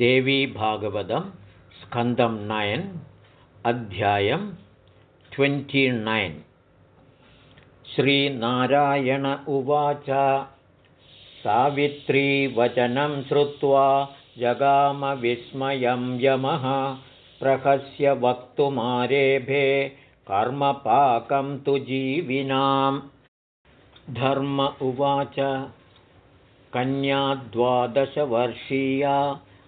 देवी भागवतं स्कन्दं नयन् अध्यायं ट्वेण्टिनैन् श्रीनारायण उवाच सावित्रीवचनं श्रुत्वा जगामविस्मयं यमः प्रहस्य वक्तुमारेभे कर्मपाकं तु जीविनां धर्म उवाच कन्याद्वादशवर्षीया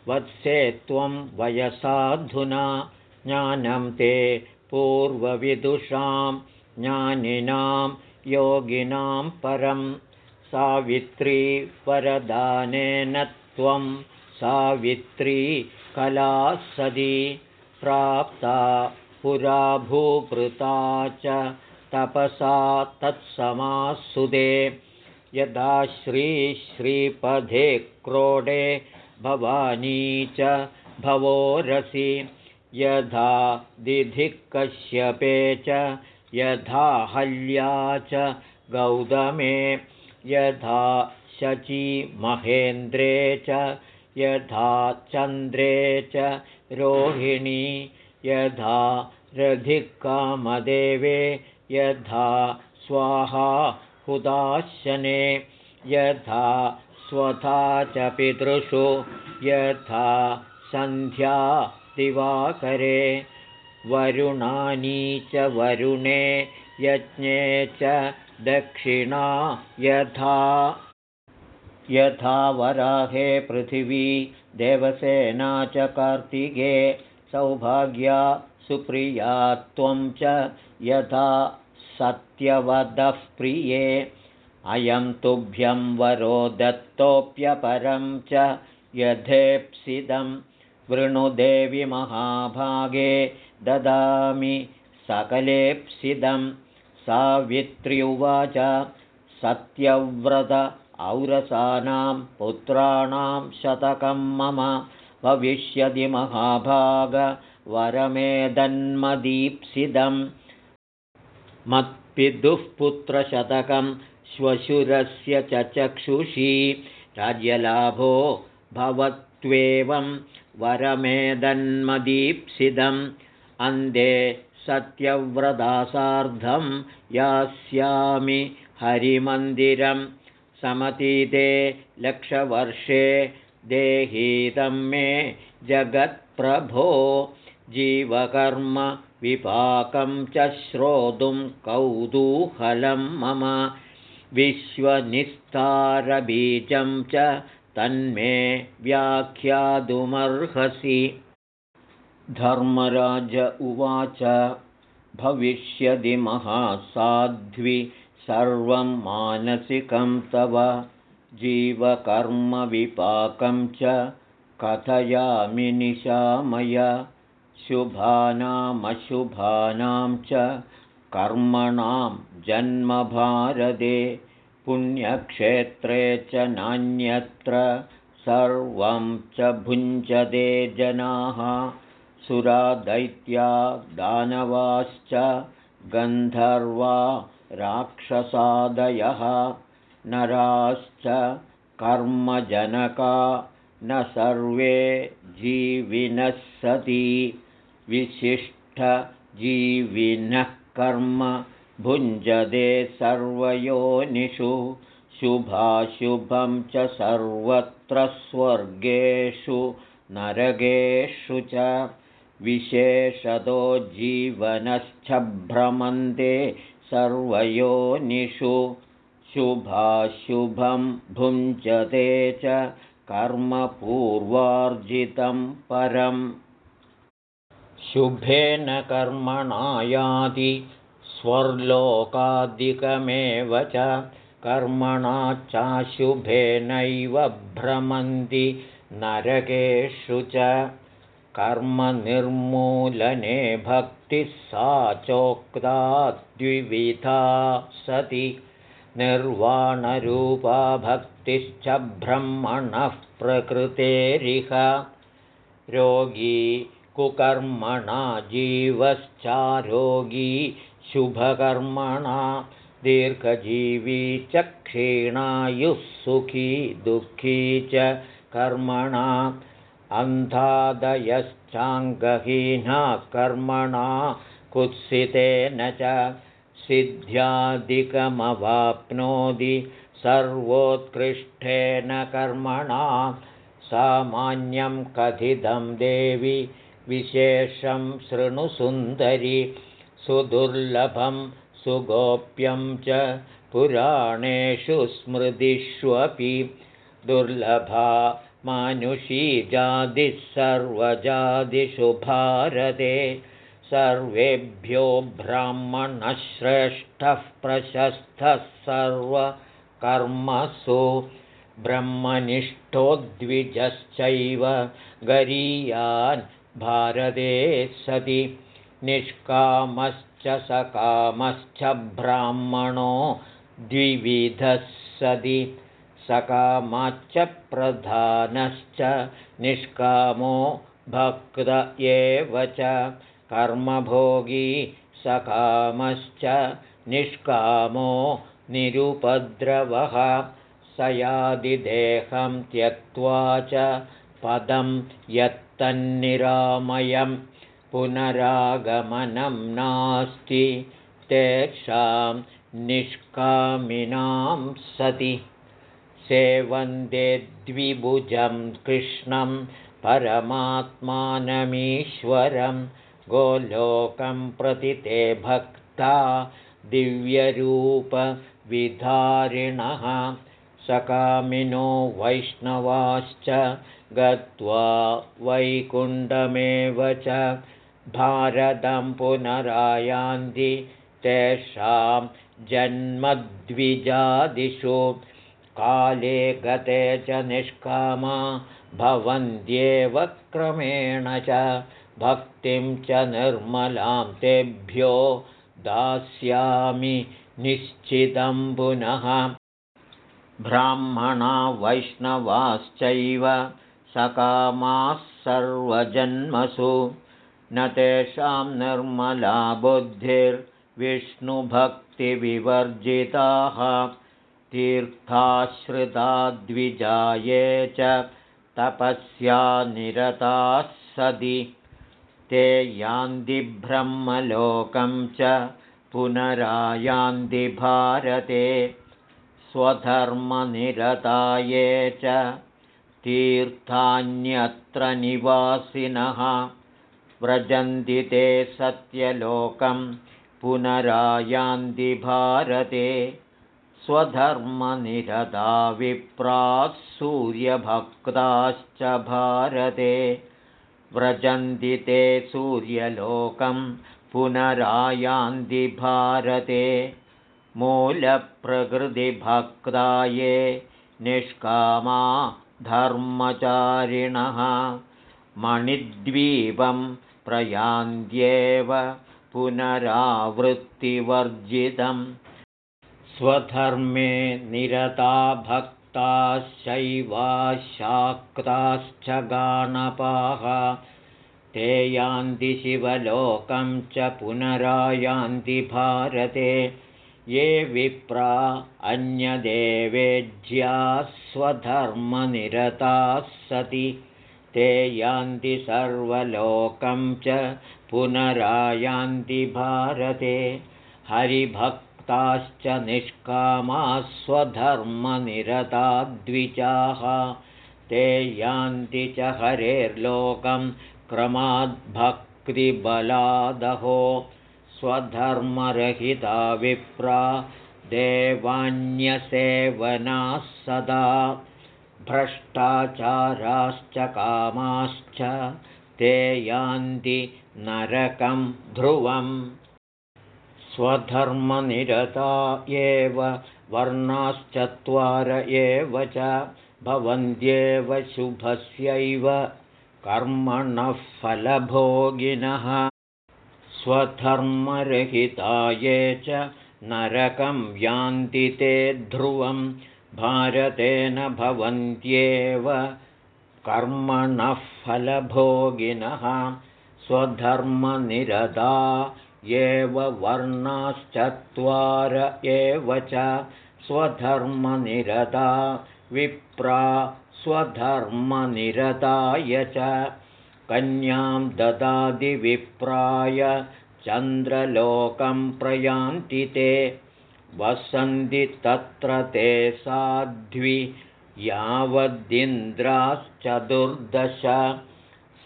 वत्से त्वं वयसाधुना ज्ञानं ते पूर्वविदुषां ज्ञानिनां योगिनां परं। सावित्री वरदानेन त्वं सावित्री कला सदी प्राप्ता पुरा भूभृता च तपसा तत्समासुदे। यदा श्रीश्रीपदे क्रोडे भवानी च भवोरसि। यथा दिधिकश्यपे च यथा हल्या च गौतमे यथा महेन्द्रे च यथा चन्द्रे च रोहिणी यथा रधिकामदेवे यथा स्वाहा हुदाशने यथा स्वथा च पितृषु यथा सन्ध्या दिवाकरे वरुणानी च वरुणे यज्ञे च दक्षिणा यथा यथा वराहे पृथिवी देवसेना च कार्तिके सौभाग्या सुप्रिया त्वं च यथा सत्यवदः प्रिये अयं तुभ्यं वरो दत्तोऽप्यपरं च यथेप्सिदं वृणुदेवि महाभागे ददामि सकलेप्सिदं सावित्र्युवाच सत्यव्रत औरसानां पुत्राणां शतकं मम। भविष्यति महाभागवरमेदन्मदीप्सिदम् मत्पितुःपुत्रशतकं श्वशुरस्य च चक्षुषी राज्यलाभो भवत्वेवं वरमेदन्मदीप्सिदम् अन्धे सत्यव्रतासार्धं यास्यामि हरिमन्दिरं। समतीते लक्षवर्षे देहीतं मे जगत्प्रभो। जीवकर्म विपाकं च श्रोतुं कौतूहलं मम विश्वनिस्तारबीजं च तन्मे व्याख्यातुमर्हसि। धर्मराज उवाच भविष्यदि महासाध्वि सर्वं मानसिकं तव जीवकर्मविपाकं च कथयामि निशामय। शुभानामशुभानां च कर्मणां जन्मभारते पुण्यक्षेत्रे च नान्यत्र सर्वं च भुञ्जते जनाः सुरादैत्या दानवाश्च गन्धर्वा राक्षसादयः नराश्च कर्मजनका न सर्वे जीविनः सति विशिष्टजीविनः कर्म भुञ्जते सर्वयोनिषु। शुभाशुभं च सर्वत्र स्वर्गेषु नरकेषु च। विशेषतो जीवनश्चभ्रमन्ते सर्वयोनिषु। शुभाशुभं भुञ्जते च कर्मपूर्वार्जितं परम् शुभेन कर्मणायाति स्वर्लोकादिकमेव च कर्मणा चाशुभेनैव भ्रमन्ति नरकेषु च कर्मनिर्मूलने भक्तिः सा चोक्ता द्विविधा सति निर्वाणरूपा भक्तिश्च ब्रह्मणः प्रकृतेरिह रोगी कुकर्मणा जीवश्चारोगी शुभकर्मणा दीर्घजीवी च क्षीणायुः सुखी दुःखी च कर्मणा अन्धादयश्चाङ्गहीना कर्मणा कुत्सितेन च सिद्ध्यादिकमवाप्नोति सर्वोत्कृष्टेन कर्मणा सामान्यं कथितं देवि विशेषं शृणुसुन्दरि सुदुर्लभं सुगोप्यं च पुराणेषु स्मृतिष्वपि। दुर्लभा मानुषी जातिः सर्वजातिषु भारते सर्वेभ्यो ब्राह्मणश्रेष्ठः प्रशस्तः सर्वकर्मसु। ब्रह्मनिष्ठो द्विजश्चैव गरीयान् भारते सति निष्कामश्च सकामश्च ब्राह्मणो द्विविधः सति सकामाच्च प्रधानश्च निष्कामो भक्त एव च कर्मभोगी सकामश्च निष्कामो निरुपद्रवः स यादिदेहं त्यक्त्वा च पदं यत्तन्निरामयं पुनरागमनं नास्ति तेषां निष्कामिनां सति। सेवन्दे द्विभुजं कृष्णं परमात्मानमीश्वरं गोलोकं प्रति ते भक्ता दिव्यरूपविधारिणः सकामिनो वैष्णवाश्च गत्वा वैकुण्ठमेव च भारतं पुनरायान्ति तेषां जन्मद्विजादिषु। काले गते च निष्कामा भवन्त्येव क्रमेण च भक्तिं च निर्मलां तेभ्यो दास्यामि निश्चितं पुनः ब्राह्मणा वैष्णवाश्चैव सकामाः सर्वजन्मसु। न तेषां निर्मला बुद्धिर्विष्णुभक्तिविवर्जिताः। तीर्थाश्रिताद्विजाये च तपस्या निरताः सदि। ते यान्तिब्रह्मलोकं च पुनरायान्ति भारते स्वधर्मनिरताये च तीर्थान्यत्र निवासिनः व्रजन्ति ते सत्यलोकं पुनरायान्ति भारते। स्वधर्मनिरता विप्राः सूर्यभक्ताश्च भारते। व्रजन्ति ते सूर्यलोकं पुनरायान्ति भारते मूलप्रकृतिभक्ताये निष्कामा धर्मचारिणः मणिद्वीपं प्रयान्त्येव पुनरावृत्तिवर्जितम् स्वधर्मे निरता भक्ताश्चैवाशाक्ताश्च गाणपाः ते यान्ति शिवलोकं च पुनरायान्ति भारते ये विप्रा अन्यदेवेज्याः स्वधर्मनिरताः सति। ते यान्ति सर्वलोकं च पुनरायान्ति भारते। हरिभक् ताश्च निष्कामास्वधर्मनिरता द्विजाः ते यान्ति च हरेर्लोकं क्रमाद्भक्तिबलादहो स्वधर्मरहिता विप्रा देवान्यसेवनाः सदा भ्रष्टाचाराश्च कामाश्च ते यान्ति नरकं ध्रुवम्। स्वधर्मनिरता एव वर्णाश्चत्वार एव च भवन्त्येव शुभस्यैव कर्मणः फलभोगिनः स्वधर्मरहिता ये च नरकं यान्ति ते ध्रुवं भारतेन भवन्त्येव कर्मणः फलभोगिनः स्वधर्मनिरता एव वर्णाश्चत्वार एव च स्वधर्मनिरता विप्रा स्वधर्मनिरताय च कन्यां ददादिविप्राय चन्द्रलोकं प्रयान्ति ते। वसन्ति तत्र ते साध्वि यावदिन्द्राश्चतुर्दश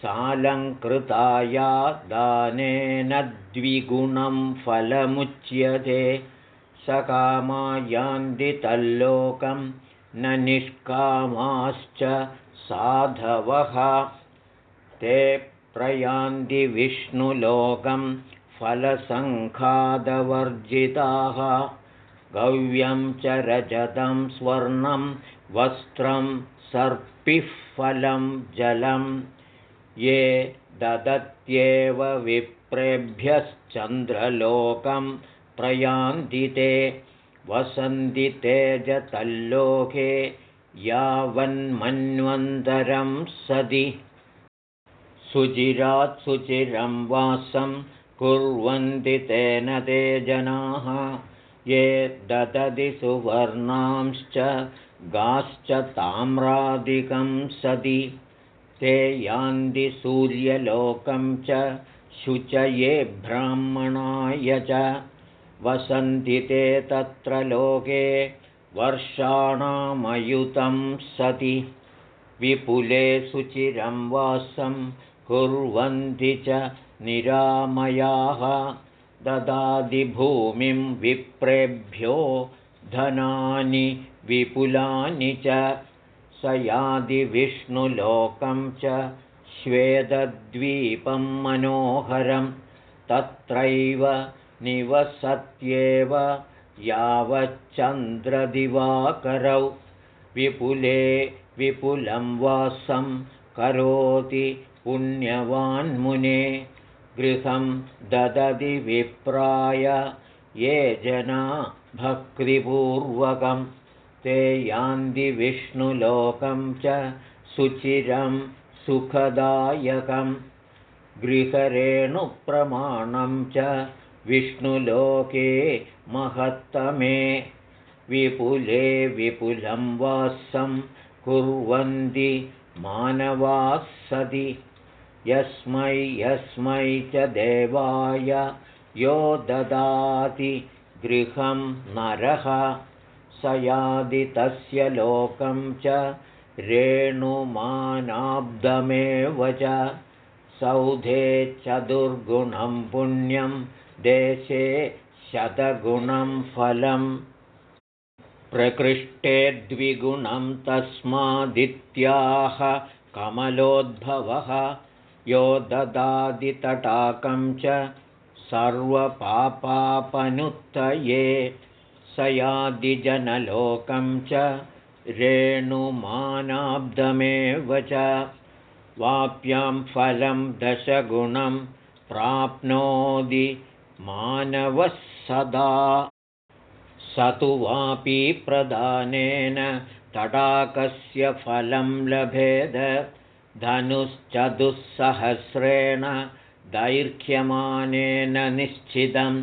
सालङ्कृताया दानेन द्विगुणं फलमुच्यते। सकामा यान्ति तल्लोकं न निष्कामाश्च साधवः ते प्रयान्ति विष्णुलोकं फलसङ्खादवर्जिताः। गव्यं च रजतं स्वर्णं वस्त्रं सर्पिः फलं जलं। ये ददत्येव विप्रेभ्यश्चन्द्रलोकं प्रयान्ति ते। वसन्ति तेजतल्लोके यावन्मन्वन्तरं सदि सुचिरात् सुचिरं वासं कुर्वन्ति तेन ते जनाः। ये ददति सुवर्णांश्च गाश्च ताम्रादिकं सदि ते यान्ति सूर्यलोकं च शुचये ब्राह्मणाय च। वसन्ति ते तत्र लोके वर्षाणामयुतं सति। विपुले सुचिरं वासं कुर्वन्ति च निरामयाः। ददादिभूमिं विप्रेभ्यो धनानि विपुलानि च। स यादिविष्णुलोकं च श्वेदद्वीपं मनोहरं। तत्रैव निवसत्येव यावच्चन्द्रदिवाकरौ। विपुले विपुलं वासं करोति पुण्यवान्मुने गृहं ददति विप्राय ये जना भक्तिपूर्वकं ते यान्ति विष्णुलोकं च सुचिरं सुखदायकं। गृहरेणुप्रमाणं च विष्णुलोके महत्तमे विपुले विपुलं वासं कुर्वन्ति मानवाः सति यस्मै यस्मै च देवाय। यो ददाति गृहं नरः। स यादि तस्य लोकं च रेणुमानाब्दमेव च। सौधे चतुर्गुणं पुण्यं देशे शतगुणं फलम्। प्रकृष्टे द्विगुणं तस्मादित्याह कमलोद्भवः यो ददादितटाकं च सर्वपापापनुत्तये स यादिजनलोकं च रेणुमानाब्दमेव च वाप्यां फलं दशगुणं प्राप्नोति मानवः सदा। स तु वापि प्रदानेन तडाकस्य फलं लभेद धनुश्चतुस्सहस्रेण दैर्घ्यमानेन निश्चितं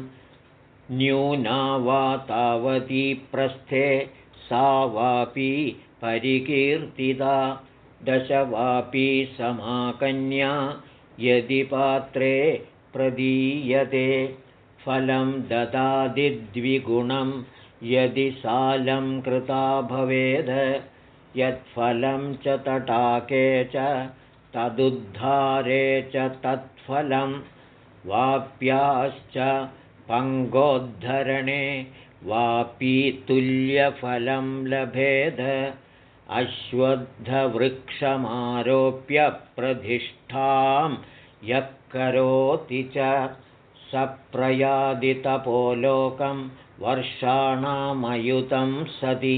न्यूना वा तावती प्रस्थे सा वापि परिकीर्तिता दश वापि समाकन्या यदि पात्रे प्रदीयते फलं ददादिद्विगुणं यदि सालं कृता भवेद् यत्फलं च तटाके च तदुद्धारे च तत्फलं वाप्याश्च पङ्गोद्धरणे वापि तुल्यफलं लभेद अश्वत्थवृक्षमारोप्य प्रतिष्ठां यः करोति च सप्रयादितपोलोकं वर्षाणामयुतं सति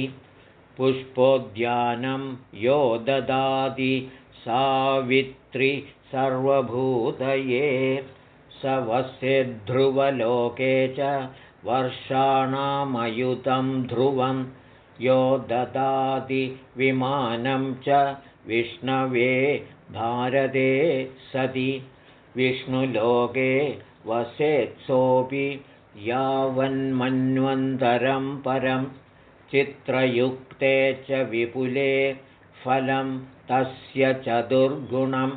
पुष्पोद्यानं यो ददाति सावित्रि सर्वभूतये। स ध्रुवलोके च वर्षाणामयुतं ध्रुवं यो ददाति विमानं च विष्णवे भारते सति। विष्णुलोके वसेत्सोऽपि यावन्मन्वन्तरं परम् चित्रयुक्ते च विपुले फलं तस्य चतुर्गुणं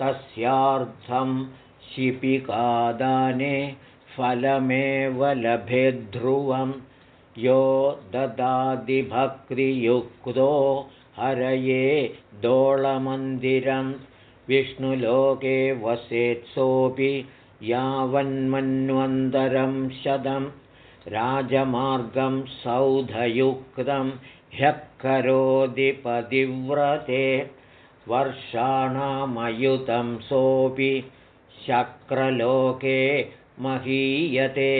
तस्यार्थं शिपिकादाने फलमेव लभेद्ध्रुवं यो ददादिभक्तियुक्तो हरये दोळमन्दिरं विष्णुलोके वसेत्सोऽपि यावन्मन्वन्तरं शतं राजमार्गं सौधयुक्तं ह्यः करोधिपतिव्रते वर्षाणामयुतं सोऽपि शक्रलोके महीयते।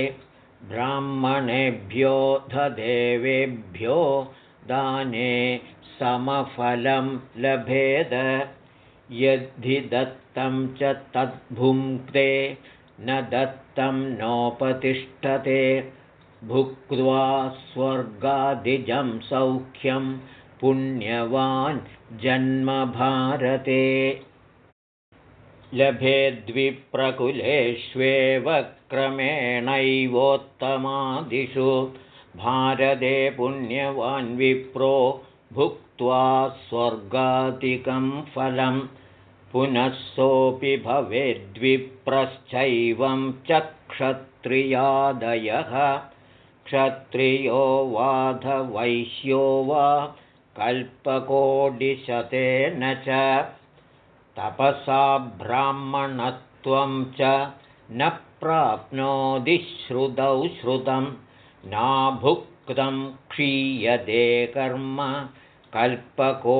ब्राह्मणेभ्यो धदेवेभ्यो दाने समफलं लभेद। यद्धि दत्तं च तद्भुङ्क्ते न दत्तं नोपतिष्ठते भुक्त्वा स्वर्गादिजं सौख्यं पुण्यवान् जन्मभारते। लभेद्विप्रकुलेष्वेव क्रमेणैवोत्तमादिषु। भारते पुण्यवान् विप्रो भुक्त्वा स्वर्गादिकं फलं पुनः सोऽपि भवेद्विप्रश्चैवं च क्षत्रियादयः क्षत्रियो वाधवैश्यो वा कल्पकोटिशतेन च तपसा ब्राह्मणत्वं च न प्राप्नोति श्रुतौ श्रुतं नाभुक्तं क्षीयते कर्म कल्पकोटिशतैरपि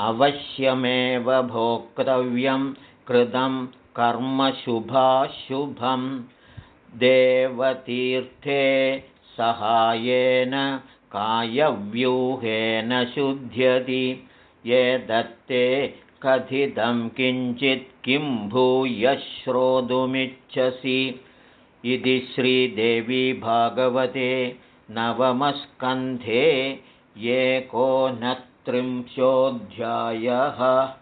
अवश्यमेव भोक्तव्यं कृतं कर्मशुभाशुभं देवतीर्थे सहायेन कायव्यूहेन शुध्यति। ये दत्ते कथितं किञ्चित् किं भूय श्रोतुमिच्छसि इति श्रीदेवी भागवते नवमस्कन्धे एकोनत्रिंशोऽध्यायः